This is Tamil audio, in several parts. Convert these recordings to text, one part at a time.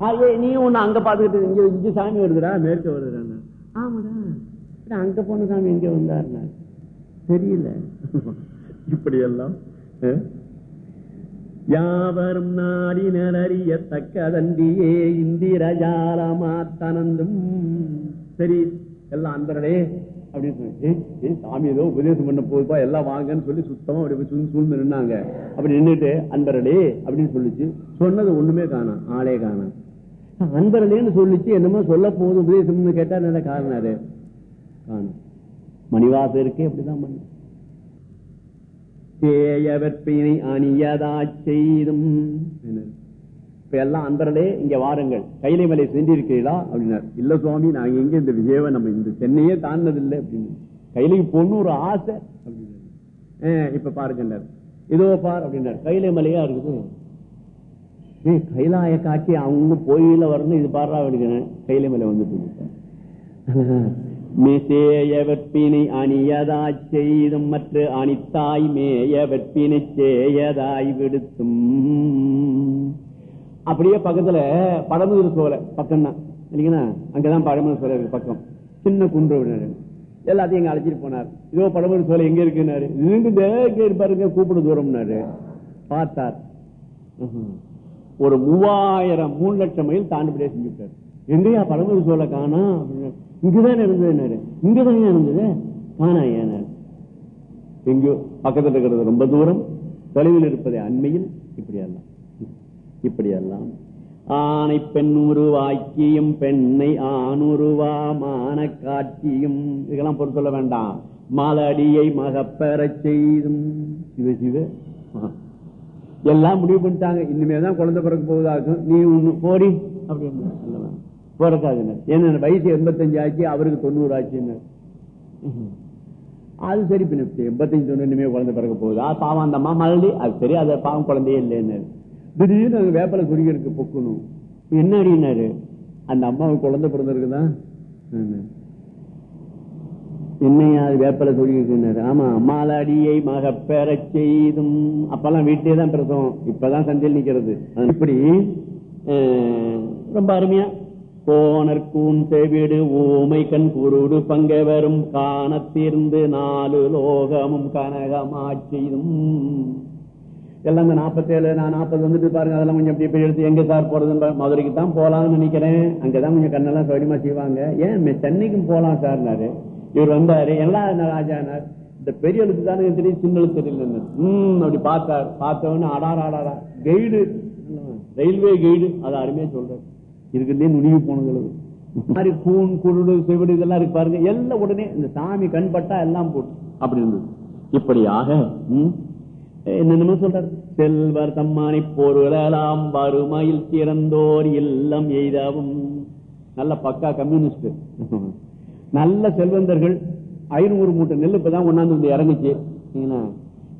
ஆ, நீ ஒண்ணு அங்க பாத்துக்கிட்டு இங்க இங்க சாமி வருதுடா மேற்க வருதுடா ஆமாடா. அங்க போன சாமி இங்க வந்தாருனா தெரியல. இப்படி எல்லாம் யாவரும் நாடினர் நலறியத்தக்கதன்றியே இந்திரஜாலமா தனந்தும் சரி எல்லாம் அன்பர்களே அப்படின்னு சொல்லி சாமி ஏதோ உபதேசம் பண்ண போதுப்பா எல்லாம் வாங்கன்னு சொல்லி சுத்தமா அப்படி போய் சூழ்ந்து சூழ்ந்து நின்னாங்க. அப்படி நின்னுட்டு அன்பர்களே அப்படின்னு சொல்லிச்சு. சொன்னது ஒண்ணுமே காணாம் ஆளே காணாம் அன்பர்களேன்னு சொல்லிச்சு என்னமோ சொல்ல போகுது உபதேசம்னு கேட்டா நல்ல காரணம் அது? காணும் மணிவாசருக்கே அப்படிதான் பண்ண. தேயவற்பினை அணியதா செய்தும். இப்ப எல்லாம் அன்பர்களே இங்க வாருங்கள். கைலை மலை சென்றிருக்கிறீர்களா? அப்படின்னார். இல்ல சுவாமி நாங்க எங்க இந்த விஜயவை நம்ம இந்த சென்னையே தாண்டதில்லை அப்படின்னு. கைலைக்கு பொண்ணு ஒரு ஆசை. அப்படின்னாரு. இப்ப பாருங்கன்னார். இதோ பார் அப்படின்னார். கைலை மலையா இருக்குது? கைலாய காட்சி அவங்க கோயில வரணும் இது பாடுறா எடுக்கணும் கைலை மேல வந்துட்டு மிசேய வெப்பினை அணியதா செய்தும் மற்ற அணித்தாய் மேய வெப்பினை சேயதாய் விடுத்தும். அப்படியே பக்கத்துல பழமுதிர் சோலை பக்கம் தான் இல்லைங்களா? அங்கதான் பழமுதிர் சோலை இருக்கு பக்கம். சின்ன குன்று விடுறாரு. எல்லாத்தையும் எங்க அழைச்சிட்டு போனார். இதோ பழமுதிர் சோலை எங்க இருக்குன்னாரு. இங்க இங்க இருப்பாருங்க கூப்பிடு தூரம்னாரு. பார்த்தார். ஒரு மூவாயிரம் மூணு லட்சம் மைல் தாண்டிபடியே செஞ்சுட்டாரு. எங்கயா பரமதி சோழ காணா? அப்படின்னாரு. இருந்தது இருந்தது இங்கதான் இருந்தது? காணா ஏன? எங்கேயோ பக்கத்தில் இருக்கிறது ரொம்ப தூரம் தொலைவில் இருப்பதை அண்மையில். இப்படி இப்படியெல்லாம். ஆனை ஆணை பெண் உருவாக்கியும் பெண்ணை ஆணுருவாமான காட்சியும். இதெல்லாம் பொறுத்து சொல்ல வேண்டாம். மாலடியை மகப்பெறச் செய்தும். சிவ சிவ. எல்லாம் முடிவு பண்ணிட்டாங்க. இனிமேதான் குழந்தை பிறக்க போவதாகும் நீ ஒண்ணு போடி. அப்படின்னு. அல்லவா? பிறக்காதுன்னு ஏன்னா வயசு எண்பத்தஞ்சு ஆச்சு அவருக்கு தொண்ணூறு ஆச்சுன்னு. அது சரி பின்ன எண்பத்தஞ்சு தொண்ணூறு இனிமே குழந்தை பிறக்க போகுது? ஆ, பாவம் அந்த அம்மா மறுபடி அது சரி அது பாவம் குழந்தையே இல்லைன்னு. திடீர்னு அங்க வேப்பலை குடிக்கிறதுக்கு பொக்கணும். என்ன அப்படின்னாரு அந்த அம்மாவுக்கு குழந்தை பிறந்திருக்குதான் என்னையா அது வேப்பலை சொல்லியிருக்கிறார்? ஆமா மாலாடியை மகப்பெற செய்தும். அப்பெல்லாம் வீட்டிலே தான் பிரசவம். இப்பதான் சந்தையில் நிக்கிறது அது இப்படி ரொம்ப அருமையா. போனர்கூன் செவிடு ஊமை கண் குருடு பங்க வரும் காணத்தீர்ந்து நாலு லோகமும் கனகமாச் செய்தும். எல்லாம் இந்த நாற்பத்தேழு நான் நாற்பது வந்துட்டு பாருங்க அதெல்லாம் கொஞ்சம் எப்படி இப்படி எடுத்து எங்க சார் போறதுன்னு பாரு- மதுரைக்கு தான் போலாம்னு நினைக்கிறேன். அங்கதான் கொஞ்சம் கண்ணெல்லாம் சௌரியமா செய்வாங்க. ஏன் சென்னைக்கும் போலாம் சார்னாரு இவர் வந்தாரு எல்லாம் ராஜானார்? இந்த பெரிய எழுத்து தானே தெரியும் சின்ன எழுத்து தெரியல உம் அப்படி பார்த்தார். பார்த்தவொன்னு அடாரா அடாரா கைடு ரயில்வே கைடு அது அருமையா சொல்றாரு. இருக்கிறதே நுணுகி போனது இந்த மாதிரி கூன் குருடு செவிடு இதெல்லாம் இருக்கு பாருங்க. எல்லாம் உடனே இந்த சாமி கண் பட்டா எல்லாம் போட்டு அப்படி இருந்தது. இப்படியாக ம், என்னென்னமோ சொல்றார். செல்வர் தம்மானை பொருளலாம் வறுமையில் திறந்தோர் இல்லம் எய்தவும். நல்ல பக்கா கம்யூனிஸ்ட் நல்ல செல்வந்தர்கள். ஐநூறு மூட்டை நெல் இப்பதான் ஒன்னாந்து வந்து இறங்குச்சு.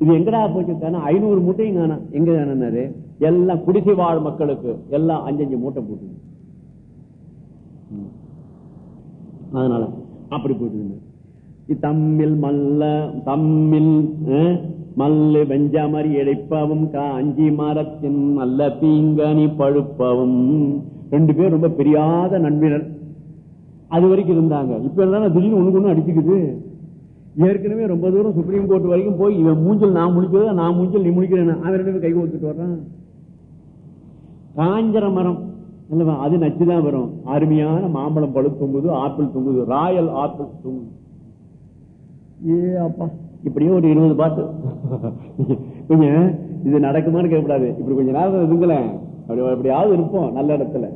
இது எங்கடா போச்சு ஐநூறு மூட்டையும் காணும் எங்க எல்லாம் குடிசை வாழ் மக்களுக்கு எல்லாம் அஞ்சஞ்சு மூட்டை போட்டு அதனால அப்படி போயிட்டு தம்மில் மல்ல தம்மில் அஹ், மல்லு வெஞ்சாமறி இழைப்பவும் காஞ்சி மரத்தின் மல்ல தீங்கனி பழுப்பவும். ரெண்டு பேரும் ரொம்ப பெரியாத நண்பினர் அது வரைக்கும் இருந்தாங்க. இப்ப இருந்தாலும் திடீர்னு ஒண்ணு ஒண்ணு அடிச்சுக்குது. ஏற்கனவே ரொம்ப தூரம் சுப்ரீம் கோர்ட் வரைக்கும் போய் இவன் மூஞ்சல் நான் முடிக்கிறதா நான் மூஞ்சல் நீ முடிக்கிறேன் அவன் ரெண்டு பேரும் கை கொடுத்துட்டு வர்றான். காஞ்சர மரம் இல்லவா? அது நச்சுதான் வரும். அருமையான மாம்பழம் பழு தொங்குது ஆப்பிள் தொங்குது. ராயல் ஆப்பிள் தொங்குது ஏ அப்பா. இப்படியே ஒரு இருபது பாட்டு. கொஞ்சம் இது நடக்குமான்னு கேட்கக்கூடாது. இப்படி கொஞ்ச நேரம் இதுங்களேன். அப்படி அப்படியாவது இருப்போம் நல்ல இடத்துல.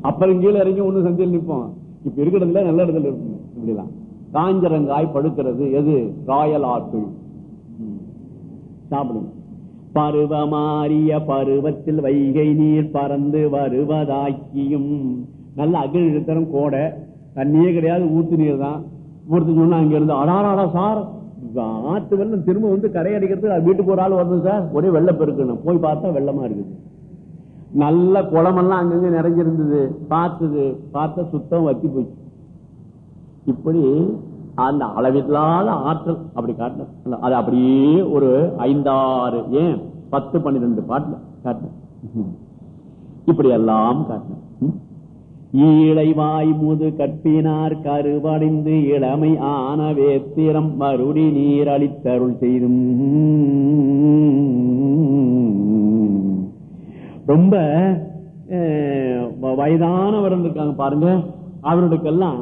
அப்புறம் கீழே இறங்கி ஒண்ணு சந்தையில் நிற்போம் இப்ப இருக்கிறதுல இடத்துல நல்ல இடத்துல இருக்கும். இப்படிலாம். காஞ்சரங்காய் படுக்கிறது. எது? Royal apple. சாப்பிடுங்க. பருவமாறிய பருவத்தில் வைகை நீர் பறந்து வருவதாக்கியும். நல்ல அகில் இழுத்தரம் கோடை. தண்ணியே கிடையாது ஊத்து நீர் தான். ஒருத்தர் சொன்னா அங்க இருந்து அடாராடா சார். ஆத்து வெள்ளம் திரும்ப வந்து கரை அடிக்கிறதுக்கு அது வீட்டுக்கு ஒரு ஆள் வருது சார். ஒரே வெள்ளப்பெருக்கு. பெருக்கணும் போய் பார்த்தா வெள்ளமா இருக்குது. நல்ல குளமெல்லாம் அங்கங்க நிறைஞ்சிருந்தது. பார்த்தது. பார்த்தா சுத்தம் வத்தி போச்சு. இப்படி அந்த அளவில்லாத ஆற்றல் அப்படி காட்டின அது அப்படியே ஒரு ஐந்தாறு ஏன் பத்து பன்னிரெண்டு பாட்டுல காட்டின இப்படி எல்லாம் காட்டினார் ஈழைவாய் முது கற்பினார் கருவடைந்து இளமை ஆன வேத்திரம் மறுடி நீர் அளித்தருள் செய்தும். ரொம்ப வயதானவர் இருக்காங்க பாருங்க. அவர்களுக்கெல்லாம்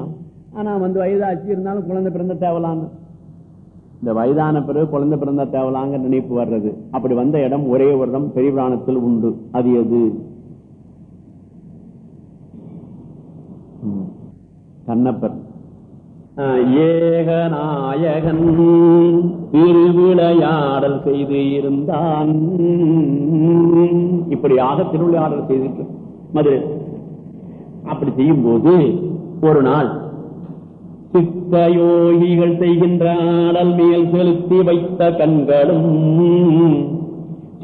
ஆனா வந்து வயதாச்சு இருந்தாலும் குழந்தை பிறந்த தேவலான்னு. இந்த வயதான பிறகு குழந்தை பிறந்த தேவலாங்க நினைப்பு வர்றது. அப்படி வந்த இடம் ஒரே ஒரு இடம் உண்டு. அது எது? கண்ணப்பர். ஆஹ், ஏகநாயகன் திருவிளையாடல் செய்து இருந்தான். இப்படியாக திருவிளையாடல் செய்துட்டு மதுரை. அப்படி செய்யும் போது ஒரு நாள் சித்த யோகிகள் செய்கின்ற ஆடல் மேல் செலுத்தி வைத்த கண்களும்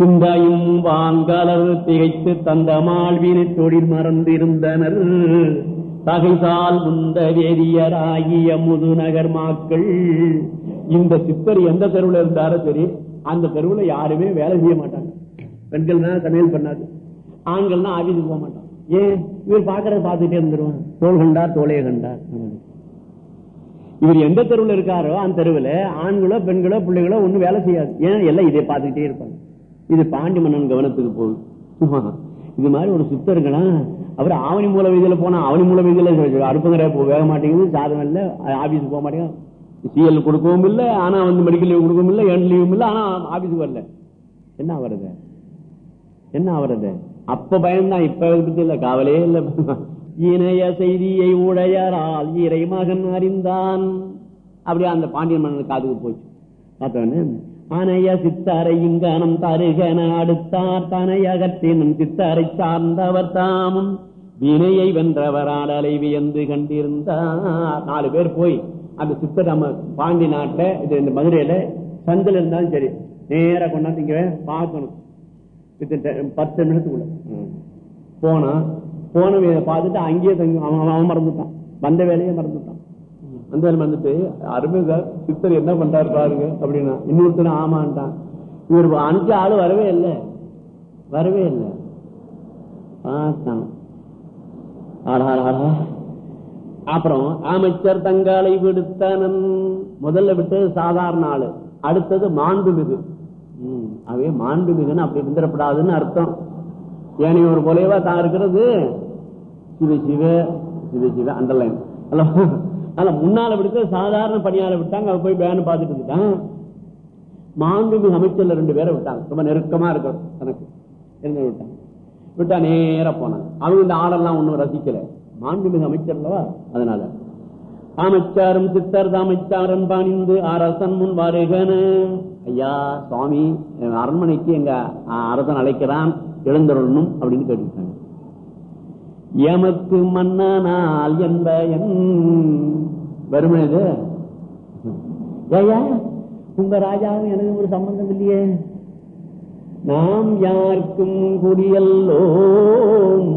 சிந்தையும் வாங்கலர் திகைத்து தந்த மாழ்வினை தொழில் மறந்திருந்தனர். தகைசால் முந்த வேதியராகிய முதுநகர் மாக்கள். இந்த சித்தர் எந்த தெருவில் இருந்தாரோ சரி அந்த தெருவில் யாருமே வேலை செய்ய மாட்டாங்க. பெண்கள் தான் சமையல் பண்ணாது. ஆண்கள் தான் ஆபீஸுக்கு போக மாட்டான் ஏன்? இவர் பாக்குறத பார்த்துட்டே இருந்துருவான். தோல் கண்டார் தோலைய கண்டார். இவர் எந்த தெருவில் இருக்காரோ அந்த தெருவில் ஆண்களோ பெண்களோ பிள்ளைகளோ ஒண்ணும் வேலை செய்யாது. ஏன்? எல்லாம் இதை பார்த்துக்கிட்டே இருப்பாங்க. இது பாண்டி மன்னன் கவனத்துக்கு போகுது. இது மாதிரி ஒரு சித்தருங்கன்னா அவர் ஆவணி மூல வீதியில போனா ஆவணி மூல வீதியில போக வேக மாட்டேங்குது சாதம் இல்லை ஆபீஸுக்கு போக மாட்டேங்குது. சிஎல் கொடுக்கவும் இல்லை ஆனா வந்து மெடிக்கல் லீவ் கொடுக்கவும் இல்லை என் லீவும் இல்லை ஆனா ஆபீஸுக்கு வரல. என்ன வருது என்ன ஆவறது? அப்ப பயம்தான் இப்ப பத்தி இல்ல காவலே இல்ல. இணைய செய்தியை உடையரால் இறை மகன் அறிந்தான். அப்படியே அந்த பாண்டியன் மன்னன் காதுக்கு போச்சு. பார்த்தவன அணைய சித்தரை இங்கனம் தருகன அடுத்தார். தனை அகற்றினும் சித்தரை சார்ந்தவர் தாமும் வினையை வென்றவரால் அலை வியந்து கண்டிருந்தார். நாலு பேர் போய் அந்த சித்தர் நம்ம பாண்டி நாட்டை இது இந்த மதுரையில சந்தில் இருந்தாலும் சரி நேர கொண்டாந்து இங்க பார்க்கணும். பத்து நிமிஷத்துக்குள்ள. போனா போன பார்த்துட்டு அங்கேயே தங்கி அவன் அவன் மறந்துட்டான். வந்த வேலையே மறந்துட்டான். அந்த வேலை மறந்துட்டு அருமை சார் சித்தர் என்ன பண்றாரு பாருங்க அப்படின்னா இன்னொருத்தன ஆமான்ட்டான். இவர் அனுப்பிச்ச ஆளு வரவே இல்லை. வரவே இல்லை. அப்புறம் அமைச்சர் தங்களை விடுத்தனன். முதல்ல விட்டு சாதாரண ஆளு. அடுத்தது மாண்புமிகு அவே மாண்புமிகுன்னு அப்படி இருந்துடப்படாதுன்னு அர்த்தம். ஏனைய ஒரு போலவா தான் இருக்கிறது. சிவ சிவ சிவ சிவ அண்டர்லைன் அல்ல முன்னால விடுத்து சாதாரண பணியாளை விட்டாங்க அவ போய் பேனு பார்த்துட்டு இருந்துட்டான் மாண்புமிகு அமைச்சர்ல ரெண்டு பேரை விட்டாங்க. ரொம்ப நெருக்கமா இருக்கும் தனக்கு. இருந்து விட்டாங்க? விட்டா நேரா போனாங்க. அவங்க இந்த ஆடெல்லாம் ஒன்னும் ரசிக்கல. மாண்புமிகு அமைச்சர் அதனால. அமைச்சாரும் சித்தர் அமைச்சாரன் பணிந்து அரசன் முன் வருகன. ஐயா சுவாமி அரண்மனைக்கு எங்க அரசன் அழைக்கிறான் எழுந்தருளணும் அப்படின்னு கேட்டுக்கிட்டாங்க. எமக்கு மன்னனால் எந்த வருமனே இது? ஏய்யா, உங்க ராஜாவும் எனக்கு ஒரு சம்பந்தம் இல்லையே. நாம் யாருக்கும் குடியல்லோம்.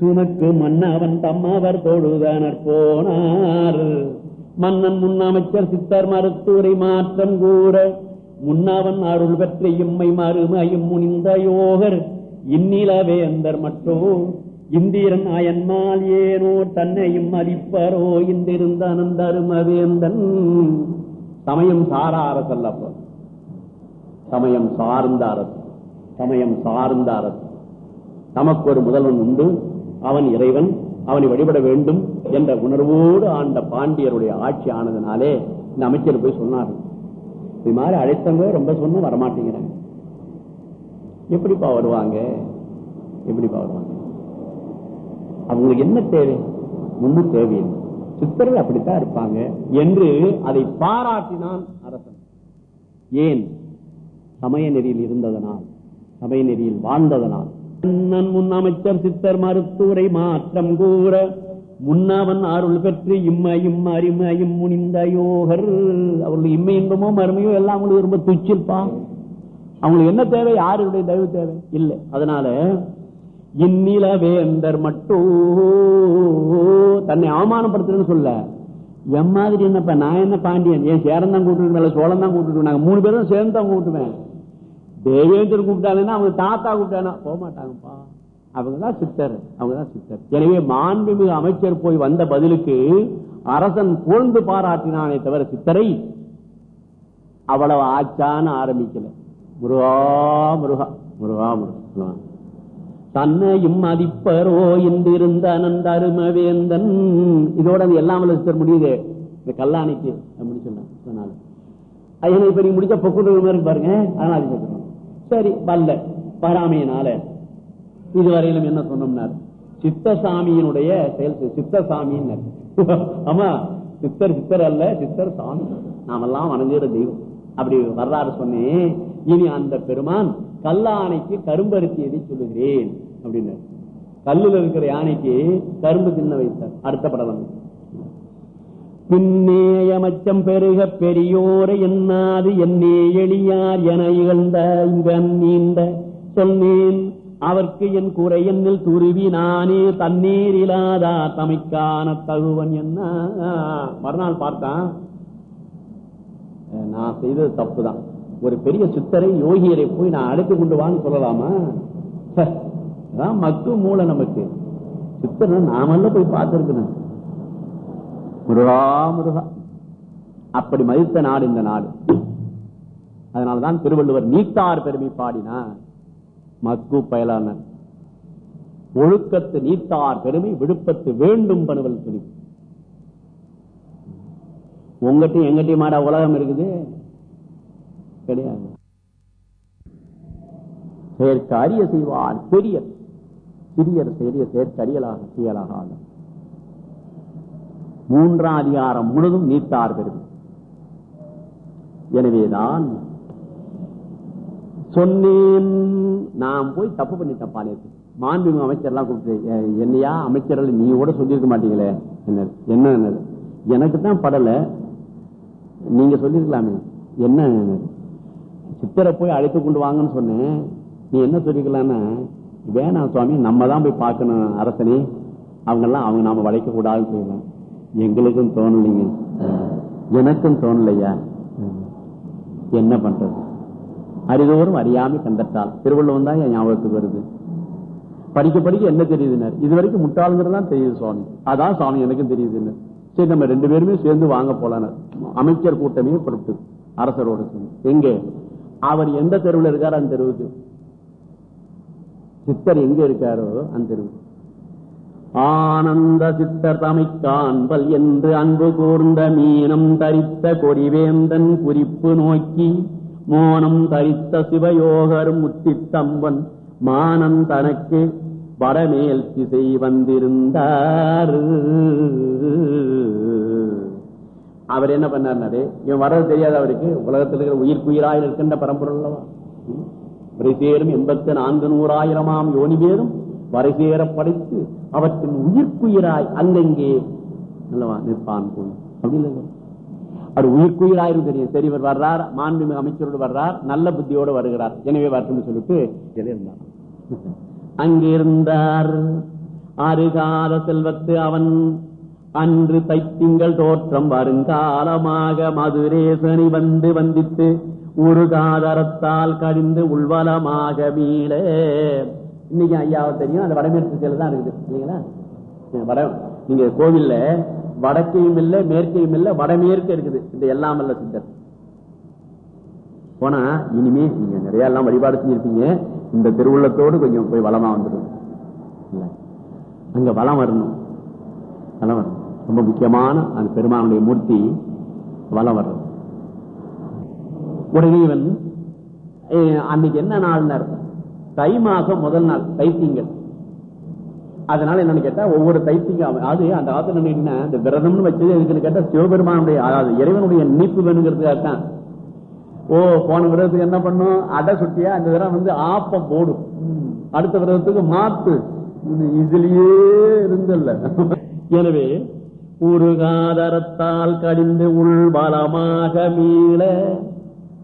துனக்கு மன்னவன் தம்மவர் தொழுதனர் போனா மன்னன் முன்னமைச்சர் சித்தர் மருத்துவரை மாற்றம் கூற முன்னாவன் அருள் பெற்ற இம்மை மறுமையும் முனிந்த யோகர். இந்நிலவேந்தர் மற்றோ இந்திரன் அயன்மால் ஏனோ தன்னையும் மதிப்பரோ இந்திருந்த அனந்தருமவேந்தன். சமயம் சாரா அரசல்லப்ப சமயம் சார்ந்த அரசு. சமயம் சார்ந்த அரசு. நமக்கு ஒரு முதல்வன் உண்டு. அவன் இறைவன். அவனை வழிபட வேண்டும் என்ற உணர்வோடு ஆண்ட பாண்டியருடைய ஆட்சி ஆனதுனாலே இந்த அமைச்சர் போய் சொன்னார்கள் இது மாதிரி அழைத்தவங்க ரொம்ப சொன்ன வரமாட்டேங்கிறாங்க. எப்படிப்பா வருவாங்க? எப்படிப்பா வருவாங்க? அவங்களுக்கு என்ன தேவை? ஒன்றும் தேவையில்லை. சித்தர்கள் அப்படித்தான் இருப்பாங்க என்று அதை பாராட்டினான் அரசன். ஏன்? சமய நெறியில் இருந்ததனால் சமய நெறியில் வாழ்ந்ததனால். மன்னன் முன் அமைச்சர் சித்தர் மருத்துவரை மாற்றம் கூற முன்னவன் அருள் பெற்று இம்மையும் அருமையும் முனிந்த யோகர். அவர்கள் இம்மை இன்பமோ மருமையோ எல்லாம் அவங்களுக்கு ரொம்ப துச்சிருப்பா. அவங்களுக்கு என்ன தேவை? யாருடைய தயவு தேவை? இல்லை. அதனால இந்நில வேந்தர் மட்டும் தன்னை அவமானப்படுத்துறேன்னு சொல்ல என் மாதிரி நான் என்ன பாண்டியன்? என் சேரம் தான் மேல சோழம் தான் கூட்டுவேன் நாங்க மூணு பேரும் சேர்ந்து தான் கூப்பிட்டுவேன் தேவேந்திரன் கூப்பிட்டாங்கன்னா அவங்க தாத்தா கூப்பிட்டானா போக மாட்டாங்கப்பா அவங்கதான் சித்தர் அவங்கதான் சித்தர். எனவே மாண்புமிகு அமைச்சர் போய் வந்த பதிலுக்கு அரசன் புகழ்ந்து பாராட்டினானே தவிர சித்தரை அவ்வளவு ஆச்சான்னு ஆரம்பிக்கல. முருகா முருகா முருகா முருகா தன்னையும் மதிப்பரோ என்றிருந்த அனந்த அருமவேந்தன். இதோட அது எல்லாம் சித்தர் முடியுது. இந்த கல்லாணிக்கு அப்படின்னு சொன்னாங்க. அதனால இப்ப நீங்க முடிச்ச பொக்குண்டு பாருங்க. அதனால சரி வல்ல வராமையினால. இதுவரையிலும் என்ன சொன்னோம்னார்? சித்தசாமியினுடைய செயல் சித்தசாமின்னு ஆமா சித்தர் சித்தர் அல்ல சித்தர் சாமி. நாமெல்லாம் வணங்குகிற தெய்வம். அப்படி வரலாறு சொன்னேன் இனி அந்த பெருமான் கல்லானைக்கு கரும்பருத்தியதை சொல்லுகிறேன்? அப்படின்னாரு. கல்லுல இருக்கிற யானைக்கு கரும்பு தின்ன வைத்தார். அடுத்த படம் வந்து. பின்னேயமச்சம் பெருக பெரியோரை என்னாது என்னே எளியார் என இகழ்ந்த இங்கன் நீண்ட சொன்னேன் அவர்க்கு என் குறை என்னில் துருவி நானே தண்ணீர் இல்லாதா தமைக்கான தகுவன் என்ன? மறுநாள் பார்த்தான். நான் செய்தது தப்புதான். ஒரு பெரிய சித்தரை யோகியரை போய் நான் அழைத்து கொண்டு வான்னு சொல்லலாமா? அதான் மக்கு மூளை நமக்கு. சித்தரை நாமல்ல போய் பார்த்திருக்கிறேன் முருகா முருகா அப்படி மதித்த நாடு இந்த நாடு அதனால்தான் திருவள்ளுவர் நீத்தார் பெருமை பாடினார். மக்கு பயலான. ஒழுக்கத்து நீத்தார் பெருமை விழுப்பத்து வேண்டும் பணுவல் துணி. உங்கட்டையும் எங்கட்டையும் மாடா உலகம் இருக்குது? கிடையாது. செயற்கு அரிய செய்வார் பெரியர். சிறியர் செய்ய செயற்கு அரியலாக செய்யலாக மூன்றாம் அதிகாரம் முழுதும் நீத்தார் பெருமை. எனவேதான் சொன்னேன். நான் போய் தப்பு பண்ணிட்டேன் பாளையத்து மாண்புமிகு அமைச்சர் எல்லாம் கூப்பிட்டு என்னையா அமைச்சர்கள் நீ கூட சொல்லியிருக்க மாட்டீங்களே? என்ன என்ன எனக்கு தான் படல. நீங்க சொல்லிருக்கலாமே என்ன சித்தரை போய் அழைத்து கொண்டு வாங்கன்னு சொன்னேன். நீ என்ன சொல்லிக்கலாம்னா வேணாம் சுவாமி நம்ம தான் போய் பார்க்கணும் அரசனே. அவங்க எல்லாம் அவங்க நாம வளைக்க கூடாதுன்னு சொல்லலாம் எங்களுக்கும் தோணலைங்க எனக்கும் தோணலையா? என்ன பண்றது? அறிதோறும் அறியாம கண்டத்தால். திருவள்ளுவம் தான் என் ஞாபகத்துக்கு வருது. படிக்க படிக்க என்ன தெரியுதுனர்? இது வரைக்கும் முட்டாளுங்கிறது தான் தெரியுது சுவாமி. அதான் சுவாமி எனக்கும் தெரியுதுன்னு. சரி நம்ம ரெண்டு பேருமே சேர்ந்து வாங்க போலான அமைச்சர் கூட்டமே பொறுத்து அரசரோட எங்க? அவர் எந்த தெருவில் இருக்காரோ அந்த தெருவுக்கு. சித்தர் எங்க இருக்காரோ அந்த தெருவுக்கு. ஆனந்த சித்தர் தமை காண்பல் என்று அன்பு கூர்ந்த மீனம் தரித்த கொடிவேந்தன் குறிப்பு நோக்கி மோனம் தரித்த சிவயோகரும் முத்தித்தம்பன் மானம் தனக்கு வடமேல் திசை வந்திருந்தார். அவர் என்ன பண்ணாரு இவன் வர்றது தெரியாது அவருக்கு. உலகத்தில் இருக்கிற உயிர்க்குயிராயில் இருக்கின்ற பரம்பொருள் அல்லவா? வரைசேரும் எண்பத்தி நான்கு நூறாயிரமாம் யோனி பேரும் வரைசேர படைத்து அவற்றின் உயிர்க்குயிராய் அங்கங்கே அல்லவா நிற்பான் போய் அவர் உயிர்க்குயிராயிரும் தெரியும். சரி இவர் வர்றார். மாண்புமிகு அமைச்சரோடு வர்றார். நல்ல புத்தியோடு வருகிறார். எனவே வரட்டும் சொல்லிட்டு இருந்தார். அங்கிருந்தார். அருகால செல்வத்து அவன். அன்று தைத்திங்கள் தோற்றம் வருங்காலமாக மதுரேசனி வந்து வந்தித்து ஒரு காதரத்தால் கடிந்து உள்வலமாக மீள. இன்னைக்கு ஐயாவை தெரியும்? அந்த வடமேற்கு திசையில தான் இருக்குது. இல்லைங்களா? வட நீங்க கோவில்ல வடக்கையும் இல்ல மேற்கையும் இல்ல வடமேற்கு இருக்குது. இந்த எல்லாம் இல்ல சித்தர். போனா இனிமே நீங்க நிறைய எல்லாம் வழிபாடு செஞ்சிருப்பீங்க. இந்த திருவுள்ளத்தோடு கொஞ்சம் போய் வளமா வந்துடும் அங்க வளம் வரணும். வளம் வரணும். ரொம்ப முக்கியமான அந்த பெருமானுடைய மூர்த்தி வளம் வர்றது உடனே இவன் அன்னைக்கு என்ன நாள் தை மாசம் முதல் நாள் தைத்திங்கள். அதனால என்னன்னு கேட்டா ஒவ்வொரு தைத்தியம் அது அந்த காலத்துல என்ன இந்த விரதம்னு வச்சது எதுக்குன்னு கேட்டா சிவபெருமானுடைய அதாவது இறைவனுடைய நீப்பு வேணுங்கிறதுக்காக தான். ஓ போன விரதத்துக்கு என்ன பண்ணும்? அடை சுட்டியா அந்த விரதம் வந்து ஆப்பம் போடும். அடுத்த விரதத்துக்கு மாத்து இதுலயே இருந்தல்ல. எனவே உருகாதரத்தால் கடிந்து உள் பலமாக மீள.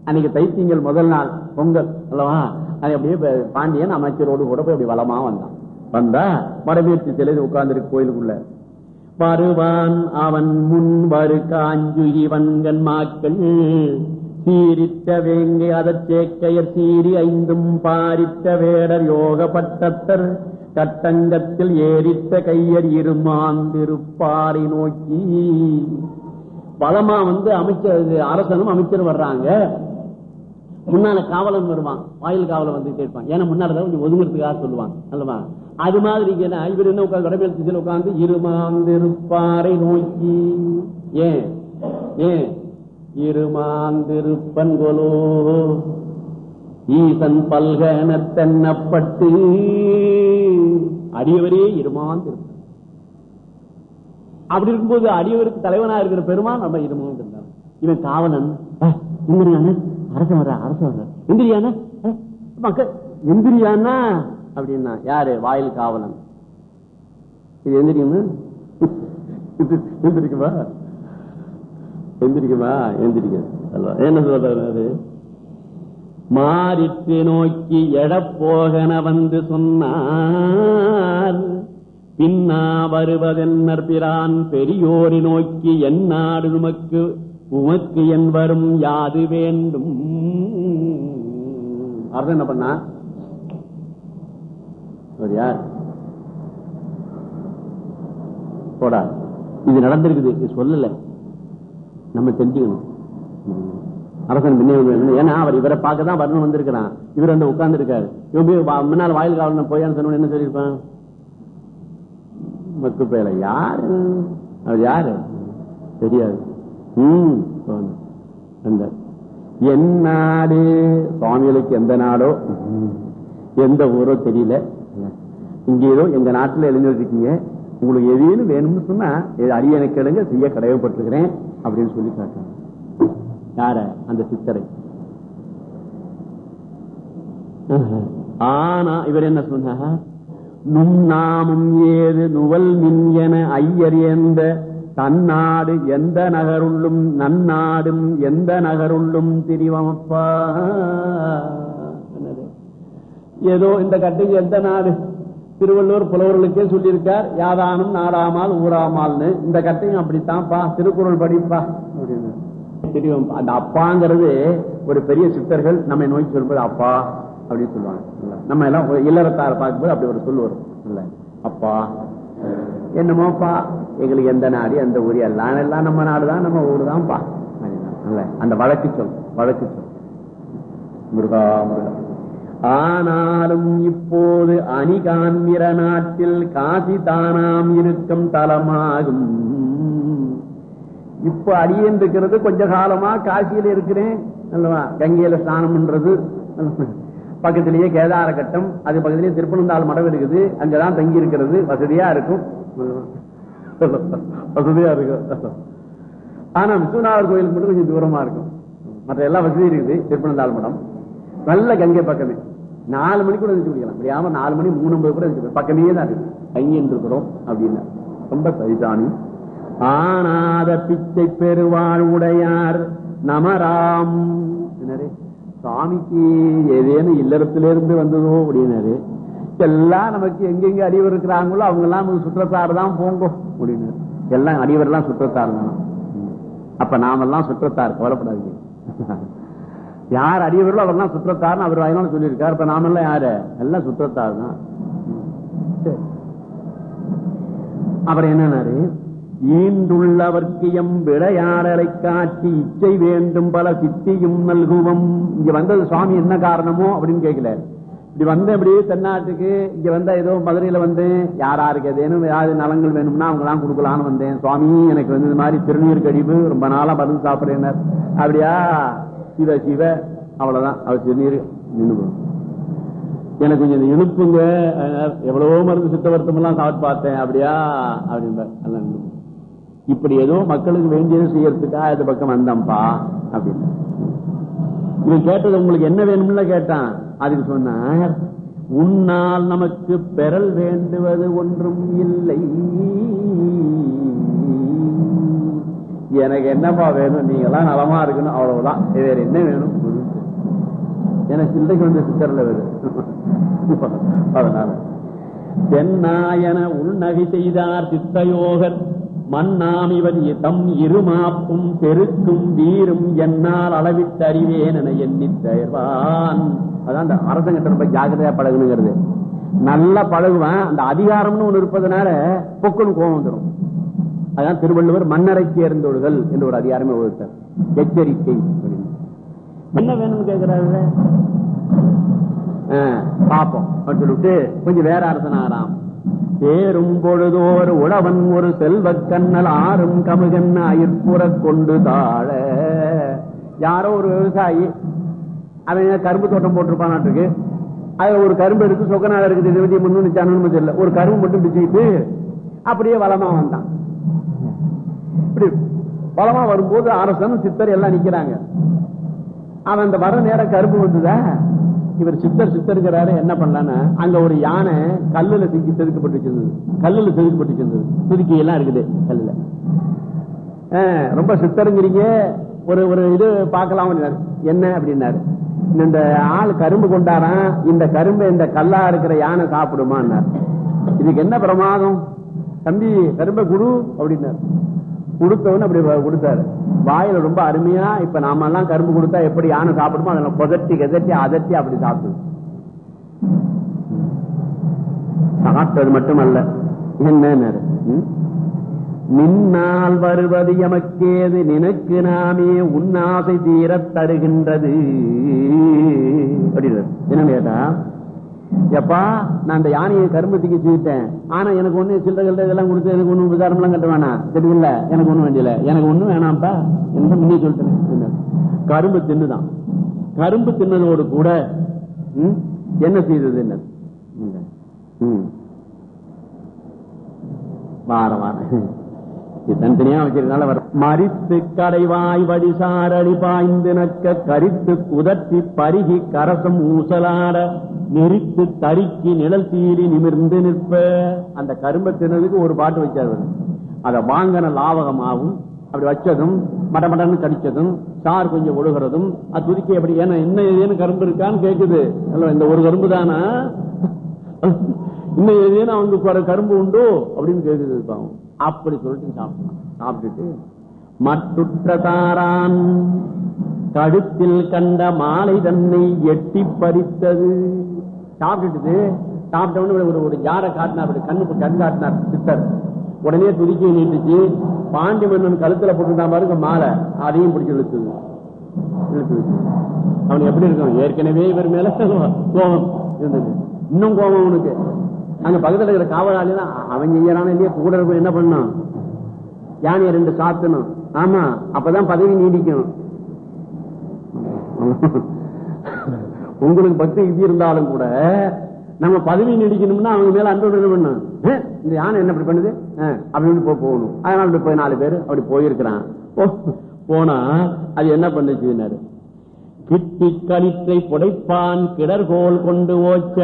அன்னைக்கு தைத்தியங்கள் முதல் நாள் பொங்கல் அல்லவா? அது அப்படியே பாண்டியன் அமைச்சரோடு கூட போய் அப்படி வளமா வந்தான். வந்தா வடமேற்கு சிலை உட்கார்ந்து கோயிலுக்குள்ள. வருவான் அவன் முன் வரு காஞ்சுகி வன்கண் மாக்கள். சீரித்த வேங்கை அதற்கேக்கையர் சீரி ஐந்தும் பாரித்த வேடர் யோக பட்டத்தர் கட்டங்கத்தில் ஏறித்த கையர் இருமாந்திருப்பாரை நோக்கி. பலமா வந்து அமைச்சர் அரசனும் அமைச்சர் வர்றாங்க. முன்னால காவலன் வருவான் வாயில் காவலன் வந்து கேட்பான். ஏன்னா முன்னால கொஞ்சம் ஒதுங்கிறதுக்காக சொல்லுவான் அல்லவா? அது மாதிரி இவர் என்ன உட்காந்து வடமேல் உட்காந்து இருமாந்திருப்பாரை நோக்கி. ஏன்? ஏன்? இருமாந்திருப்பன்கொலோ ஈசன் பல்கன தென்னப்பட்டு அடியவரே இருமாந்திருப்பான் அப்படி இருக்கும்போது அடியவருக்கு தலைவனா இருக்கிற பெருமான் நம்ம இருமாந்திருந்தான் இவன் காவலன். அரசன் வர்ற அரசன் வர்ற எந்திரியானா? மக்கள் எந்திரியானா? அப்படின்னா யாரு? வாயில் காவலன். இது எந்திரிக்குமா? எந்திரிக்குமா? எந்திரிக்குமா? எந்திரிக்க. என்ன சொல்றாரு மாறிட்டு நோக்கி எழப்போகன வந்து சொன்னார். பின்னா வருவதென்னர் பிரான் பெரியோரை நோக்கி என்னாடு நமக்கு உமக்கு என் வரும் யாது வேண்டும். அர்த்தம் என்ன பண்ணா? யார்? போடா. இது நடந்திருக்குது. இது சொல்லல. நம்ம தெரிஞ்சுக்கணும். அரசன் பின்னே ஏன்னா அவர் இவரை பார்க்க தான் வரணும் வந்திருக்கிறான். இவர் அந்த உட்கார்ந்து இருக்காரு இவன் முன்னால் வாயில் காவலன் போயான்னு சொன்ன என்ன சொல்லியிருப்பான்? மக்கு பேர யாரு? அவர் யாரு? தெரியாது. அந்த என் நாடு சுவாமிகளுக்கு எந்த நாடோ? எந்த ஊரோ தெரியல. இங்க ஏதோ எங்க நாட்டுல எழுந்திருக்கீங்க. உங்களுக்கு எதையும் வேணும்னு சொன்னா அரிய எனக்கு எழுங்க செய்ய கடமைப்பட்டிருக்கிறேன் அப்படின்னு சொல்லி காட்டுறாங்க. யார? அந்த சித்தரை. ஆனா இவர் என்ன சொன்ன நுண்ணாமும் ஏது நுவல் மின் என ஐயர் என்ற தன்னாடு எந்த நகருள்ளும் நன்னாடும் எந்த நகருள்ளும் திரிவமப்பா. ஏதோ இந்த கட்டுக்கு எந்த நாடு? திருவள்ளுவர் புலவர்களுக்கே சொல்லியிருக்கார் யாதானும் நாடாமால் ஊராமால்னு. இந்த கட்டையும் அப்படித்தான்ப்பா திருக்குறள் படிப்பா. அப்படின்னு. தெரியும் அந்த அப்பாங்கிறது ஒரு பெரிய சித்தர்கள் நம்மை நோக்கி சொல்லும்போது அப்பா அப்படின்னு சொல்லுவாங்க. நம்ம எல்லாம் இல்லறத்தார பார்க்கும்போது அப்படி ஒரு சொல் வரும். இல்ல. அப்பா என்னமோப்பா? எங்களுக்கு எந்த நாடு எந்த ஊர்? எல்லாம் எல்லாம் நம்ம நாடு தான் நம்ம ஊர் தான்ப்பா அந்த வழக்கு சொல் வழக்கு சொல். முருகா முருகா. ஆனாலும் இப்போது அணிகாந்திர நாட்டில் காசி தானாம் இருக்கும் தலமாகும். இப்ப அடியேன் இருக்கிறது கொஞ்ச காலமா காசியில இருக்கிறேன் அல்லவா? கங்கையில ஸ்நானம் பண்றது பக்கத்திலேயே கேதார கட்டம் அது பக்கத்திலேயே திருப்பனந்தாள் மடம் இருக்குது அங்கதான் தங்கி இருக்கிறது வசதியா இருக்கும். வசதியா இருக்கும். ஆனா விஸ்வநாதர் கோயிலுக்கு மட்டும் கொஞ்சம் தூரமா இருக்கும். மற்ற எல்லா வசதியும் இருக்குது திருப்பனந்தாள் மடம். நல்ல கங்கை பக்கமே. நாலு மணி கூட குடிக்கலாம் முடியாம நாலு மணி மூணு ஐம்பது கூட வச்சு பக்கமே தான் இருக்கு தங்கி இருக்கிறோம் அப்படின்னா. ரொம்ப சரிதானி ஆனாத பிச்சை பெருவாழ் உடையார். நமராம். சுவாமிக்கு ஏதேனும் இல்லறத்திலிருந்து வந்ததோ அப்படின்னாரு. எல்லாம் நமக்கு எங்கெங்க அடிவர் இருக்கிறாங்களோ அவங்க எல்லாம் சுற்றத்தாறு தான் போங்கோ அப்படின்னு எல்லாம் அடிவர் எல்லாம் சுற்றத்தாறு தான். அப்ப நாமெல்லாம் சுற்றத்தார் கவலைப்படாது யார் அடியவர்களோ அவர்லாம் சுற்றத்தார்னு அவர் வாயினாலும் சொல்லியிருக்காரு. இப்ப நாமெல்லாம் யாரு? எல்லாம் சுற்றத்தார் தான். அப்புறம் என்னன்னாரு? ஈண்டுள்ளவர்க்கு எம் விளையாடலை காட்டி இச்சை வேண்டும் பல சித்தியும் நல்குவம். இங்க வந்தது சுவாமி என்ன காரணமோ அப்படின்னு கேட்கல இப்படி வந்த அப்படியே தென்னாட்டுக்கு இங்க வந்தா ஏதோ மதுரையில வந்து யாராருக்கு ஏதேனும் யாரு நலங்கள் வேணும்னா அவங்க எல்லாம் கொடுக்கலான்னு வந்தேன். சுவாமி எனக்கு வந்து இந்த மாதிரி திருநீர் கழிவு ரொம்ப நாளா மருந்து சாப்பிடுறேன் அப்படியா? சிவ சிவ. அவ்வளவுதான். அவர் திருநீர் நின்று எனக்கு கொஞ்சம் இழுப்புங்க. எவ்வளவோ மருந்து சித்த வருத்தம் எல்லாம் சாப்பிட்டு பார்த்தேன். அப்படியா? அப்படின்னு இப்படி ஏதோ மக்களுக்கு வேண்டியது செய்யறதுக்கா இது பக்கம் வந்தம்பா அப்படின்னு. இவன் கேட்டது உங்களுக்கு என்ன வேணும்னு கேட்டான். அதுக்கு சொன்னார் உன்னால் நமக்கு பெறல் வேண்டுவது ஒன்றும் இல்லை. எனக்கு என்னப்பா வேணும்? நீங்க எல்லாம் நலமா இருக்கணும் அவ்வளவுதான். வேற என்ன வேணும்? எனக்கு சிந்தைக்கு வந்து சித்தரில் வருது அதனால. தென்னாயன உள்நகை செய்தார் சித்தயோகர். மன்னாமிவன் தம் இருமாப்பும் பெருக்கும் வீரும் என்னால் அளவிட்டு அறிவேன் என எண்ணி தேர்வான் அதான் அந்த அரசங்கிட்ட ரொம்ப ஜாகிரதையா பழகணுங்கிறது நல்லா பழகுவான். அந்த அதிகாரம்னு ஒண்ணு இருப்பதனால பொக்குன்னு கோபம் வந்துடும் அதான் திருவள்ளுவர் மன்னரை சேர்ந்தோடுகள் என்று ஒரு அதிகாரமே ஒழுத்தார் எச்சரிக்கை என்ன வேணும்னு கேட்கிறாரு பாப்போம். அப்படின்னு சொல்லிட்டு கொஞ்சம் வேற அரசனாராம். சேரும் பொழுதோர் உழவன் ஒரு செல்வக் கண்ணல் ஆறும் கமுகன் அயிர்ப்புற கொண்டு தாழ. யாரோ ஒரு விவசாயி அவன் கரும்பு தோட்டம் போட்டிருப்பானாட்டுக்கு? அது ஒரு கரும்பு எடுத்து சொக்கநாள் இருக்குது இருபத்தி முன்னூத்தி தெரியல. இல்ல ஒரு கரும்பு மட்டும் பிச்சுக்கிட்டு அப்படியே வளமா வந்தான். இப்படி வளமா வரும்போது அரசன் சித்தர் எல்லாம் நிக்கிறாங்க. அவன் அந்த வர நேரம் கரும்பு வந்துதான் இவர் சித்தர் சித்தருங்கிறாரு என்ன பண்ணலான்னு அங்க ஒரு யானை கல்லுல சிக்கி செதுக்கப்பட்டு வச்சிருந்தது. கல்லுல செதுக்கப்பட்டு வச்சிருந்தது. துதுக்கி எல்லாம் இருக்குது கல்லுல. ஆஹ், ரொம்ப சித்தருங்கிறீங்க. ஒரு ஒரு இது பார்க்கலாம் அப்படின்னாரு. என்ன அப்படின்னாரு? இந்த ஆள் கரும்பு கொண்டாராம். இந்த கரும்பு இந்த கல்லா இருக்கிற யானை சாப்பிடுமான்னார். இதுக்கு என்ன பிரமாதம்? தம்பி கரும்பை குடு அப்படின்னாரு. கொடுத்தவன அப்படி கொடுத்தாரு. வாயில ரொம்ப அருமையா இப்ப நாம எல்லாம் கரும்பு கொடுத்தா எப்படி யானை சாப்பிடுமோ அதெல்லாம் புதட்டி கெதட்டி அதட்டி அப்படி சாப்பிடுது சாப்பிட்டது மட்டுமல்ல. என்ன நின்னால் வருவது எமக்கேது? நினைக்கு நாமே உன்னாசை தீரத் தருகின்றது. அப்படி என்ன கேட்டா எப்பா நான் அந்த யானையை கரும்பத்திக்கு செய்யிட்டேன் ஆனா எனக்கு ஒண்ணு சில்லறை இதெல்லாம் கொடுத்து எனக்கு ஒண்ணும் விசாரம் எல்லாம் கட்ட வேணாம். தெரியல எனக்கு ஒண்ணும் வேண்டியல எனக்கு ஒண்ணும் வேணாம்ப்பா. என்ன முன்னே சொல்லிட்டேன் கரும்பு தின்னுதான். கரும்பு தின்னதோடு கூட என்ன செய்தது என்ன வார வாரம் தனித்தனியா வச்சிருக்கனால வர மறித்து கடைவாய் வடிசாரடி பாய்ந்து நக்க கரித்து குதற்றி பருகி கரசம் ஊசலாட நெறித்து தறிக்கி நிழல் தீரி நிமிர்ந்து நிற்ப. அந்த கரும்பை தின்னதுக்கு ஒரு பாட்டு வச்சாரு அதை வாங்கின லாவகமாகவும் அப்படி வச்சதும் மடமடன்னு கடிச்சதும் சார் கொஞ்சம் ஒழுகிறதும் அது துதிக்க எப்படி? ஏன்னா என்ன ஏதேனும் கரும்பு இருக்கான்னு கேக்குது. இந்த ஒரு கரும்பு தானா? இன்னும் ஏதேனும் அவங்களுக்கு ஒரு கரும்பு உண்டோ அப்படின்னு கேக்குது பாவம். அப்படி சொல்லிட்டு சாப்பிடலாம் சாப்பிட்டுட்டு மற்றுற்ற தாரான் கழுத்தில் கண்ட மாலை தன்னை எட்டி பறித்தது. சாப்பிட்டுட்டு சாப்பிட்டவனு ஒரு ஒரு ஜாரை காட்டினார் அப்படி கண்ணு கண் காட்டினார் சித்தர். உடனே துருக்கி நீட்டுச்சு. பாண்டி மன்னன் கழுத்துல போட்டுட்டா பாருங்க மாலை. அதையும் பிடிச்சி இழுத்துது இழுத்துது அவன் எப்படி இருக்கான்? ஏற்கனவே இவர் மேல கோபம் இருந்தது. இன்னும் கோபம் அவனுக்கு. அங்க பக்கத்துல இருக்கிற காவலாளி அவன் செய்யறான இல்லையா கூட இருக்கும் என்ன பண்ணும் யானையை ரெண்டு சாத்தணும். ஆமா அப்பதான் பதவி நீடிக்கும் உங்களுக்கு பக்தி இது இருந்தாலும் கூட நம்ம பதவி நீடிக்கணும்னா அவங்க மேல அன்பு என்ன? பண்ணும் இந்த யானை என்ன இப்படி பண்ணுது? அப்படின்னு போ- போகணும். அதனால இப்படி போய் நாலு பேர் அப்படி போயிருக்கிறான். போனா அது என்ன பண்ணுச்சுன்னாரு? கிட்டி களிற்றை புடைப்பான் கிடர்கோல் கொண்டு ஓச்ச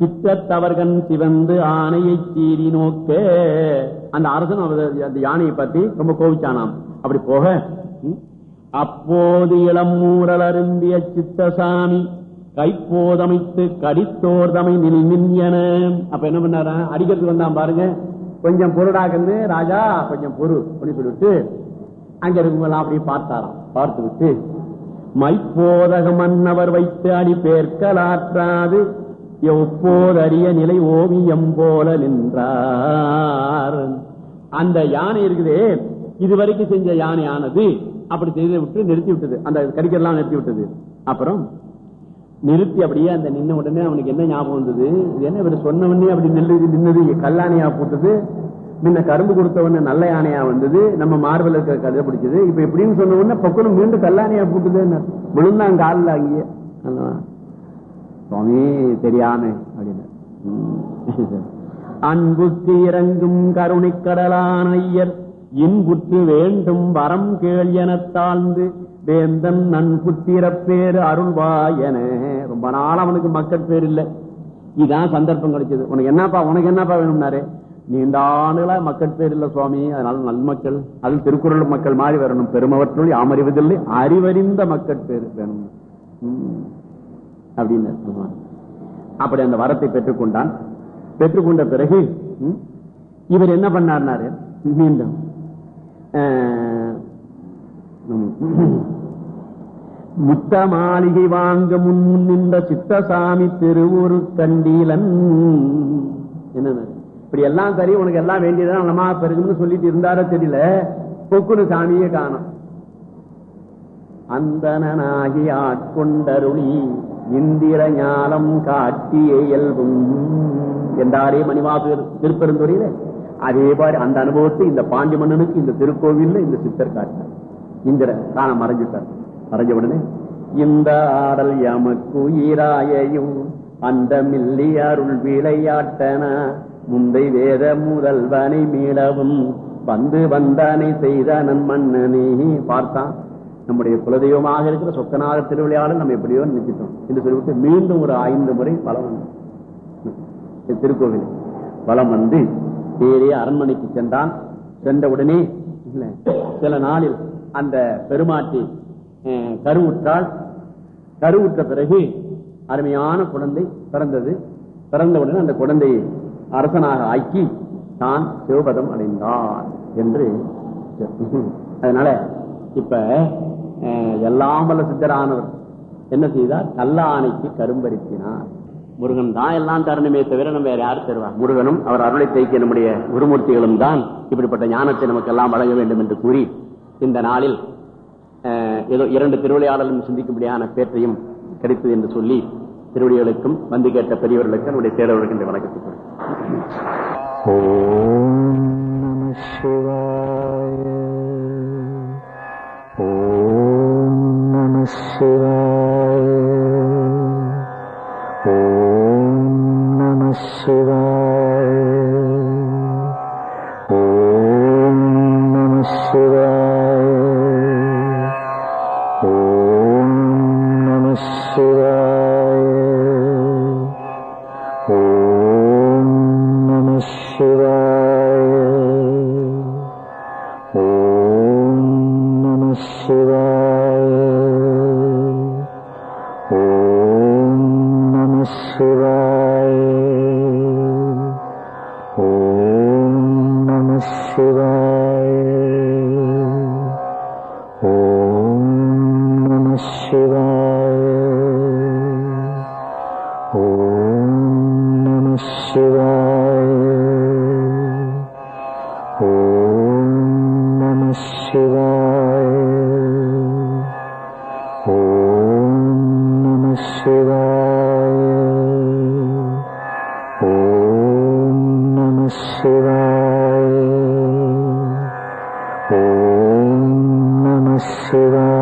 சித்தத்தவர்கன் சிவந்து ஆணையை சீறி நோக்க. அந்த அரசன் அவர் அந்த யானையை பத்தி ரொம்ப கோவிச்சானாம் அப்படி போக அப்போது இளம் மூரல் அருந்திய சித்தசாமி கைப்போதமைத்து கடித்தோர்தமை நில் அப்ப என்ன பண்ணாரா? அடிக்கிறதுக்கு வந்தான் பாருங்க. கொஞ்சம் பொருடாகன்னு ராஜா கொஞ்சம் பொறு அப்படின்னு சொல்லிட்டு அங்க இருக்கவங்க அப்படி பார்த்தாராம். பார்த்து விட்டு மைப்போதக மன்னவர் வைத்து அடி பேர்க்கலாற்றாது எப்போதறிய நிலை ஓவியம் போல நின்றார். அந்த யானை இருக்குதே இதுவரைக்கும் செஞ்ச யானையானது அப்படி செய்து விட்டு நிறுத்தி விட்டது அந்த கடிக்கெல்லாம் நிறுத்தி விட்டது அப்புறம் நிறுத்தி அப்படியே அந்த நின்ன உடனே அவனுக்கு என்ன ஞாபகம் வந்தது? என்ன இவர் சொன்ன உடனே அப்படி நில்லு நின்னது கல்லானையா போட்டது. முன்ன கரும்பு கொடுத்த உடனே நல்ல யானையா வந்தது. நம்ம மார்பில் இருக்கிற கதை பிடிச்சது. இப்ப எப்படின்னு சொன்ன உடனே பக்கனும் மீண்டும் கல்லானையா போட்டுது விழுந்தான் காலில் அங்கேயே. சுவாமி தெரியாம அப்படின்னு. அன்புக்கு இறங்கும் கருணை கடலான ஐயர். இன்புற்று வேண்டும் வரம் கேள் என தாழ்ந்து வேந்தன் நன்புத்திரப்பேரு அருள்வாயன. ரொம்ப நாள் அவனுக்கு மக்கள் பேர் இல்ல. இதுதான் சந்தர்ப்பம் கிடைச்சது. உனக்கு என்னப்பா உனக்கு என்னப்பா வேணும்னாரு? நீண்டாண்டுகளா மக்கள் பேர் இல்ல சுவாமி. அதனால நல்மக்கள் அது திருக்குறள் மக்கள் மாறி வரணும். பெருமவற்றுள் யாமறிவதில்லை அறிவறிந்த மக்கள் பேர் வேணும். அப்படின்னு சொல்லுவாங்க. அப்படி அந்த வரத்தை பெற்றுக்கொண்டான். பெற்றுக்கொண்ட பிறகு இவர் என்ன பண்ணார்னாரு? மீண்டும் ஆஹ் முத்த மாளிகை வாங்க முன் முன் நின்ற சித்தசாமி திருவுரு கண்டீலன். என்ன இப்படி எல்லாம் சரி உனக்கு எல்லாம் வேண்டியதான் நல்லமா பெருகுன்னு சொல்லிட்டு இருந்தாரோ தெரியல. பொக்குனு சாமியே காணும். அந்தனாகி ஆட்கொண்டருளி இந்திர ஞானம் காட்டிய இயல்பும் என்றாரே மணிவாசு திருப்பெருந்துறையில அதே மாதிரி அந்த அனுபவத்தை இந்த பாண்டி மன்னனுக்கு இந்த திருக்கோவில்ல இந்த சித்தர் காட்டினார். இந்திர காண மறைஞ்சிட்டார். மறைஞ்ச உடனே இந்த ஆடல் எமக்கு ஈராயையும் அந்த மில்லி அருள் விளையாட்டன முந்தை வேத முதல்வனை மீளவும் வந்து வந்தானை நன் மன்னனே பார்த்தான் நம்முடைய குலதெய்வமாக இருக்கிற சொக்கநாத திருவிளையாடல் நம்ம எப்படியோ நினைச்சிட்டோம். என்று சொல்லிவிட்டு மீண்டும் ஒரு ஐந்து முறை பலம் வந்து திருக்கோவில் பலம் வந்து தேரே அரண்மனைக்கு சென்றான். சென்ற உடனே இல்ல, சில நாளில் அந்த பெருமாட்டி கருவுற்றால் கருவுற்ற பிறகு அருமையான குழந்தை பிறந்தது. பிறந்த உடனே அந்த குழந்தையை அரசனாக ஆக்கி தான் சிவபதம் அடைந்தார் என்று அதனால இப்ப அஹ், எல்லாம் வல்ல சித்தரானவர் என்ன செய்தார்? கல்லானைக்கு கரும்பருத்தினார். முருகன் தான் எல்லாம் தரணுமே தவிர நம்ம வேற யாரும் தருவார்? முருகனும் அவர் அருளை தைக்க நம்முடைய குருமூர்த்திகளும் தான் இப்படிப்பட்ட ஞானத்தை நமக்கு எல்லாம் வழங்க வேண்டும் என்று கூறி இந்த நாளில் ஏதோ இரண்டு திருவிளையாடலும் சிந்திக்கும்படியான பேற்றையும் கிடைத்தது என்று சொல்லி திருவடிகளுக்கும் வந்து கேட்ட பெரியவர்களுக்கும் நம்முடைய தேர்தலுக்கு இந்த வணக்கத்தை ஓம் நம சிவாய. ஓம் நம சிவாய. ஓம் நம சிவாய. Om Namah Shivaya.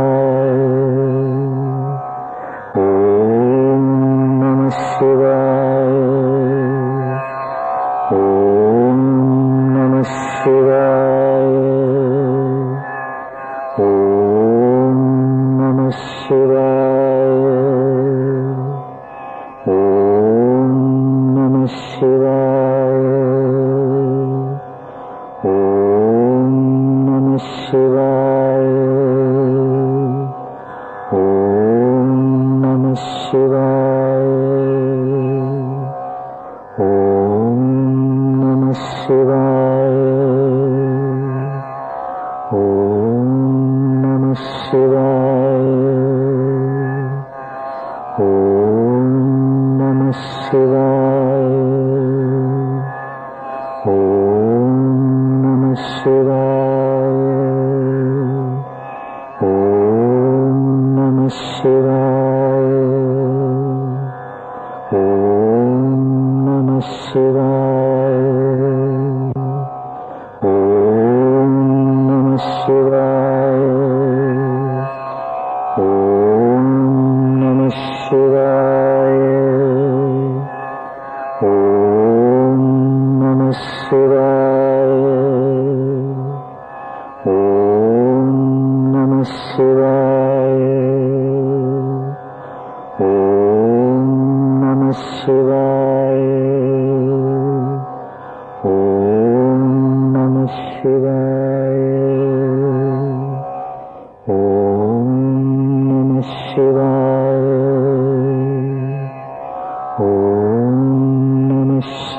So.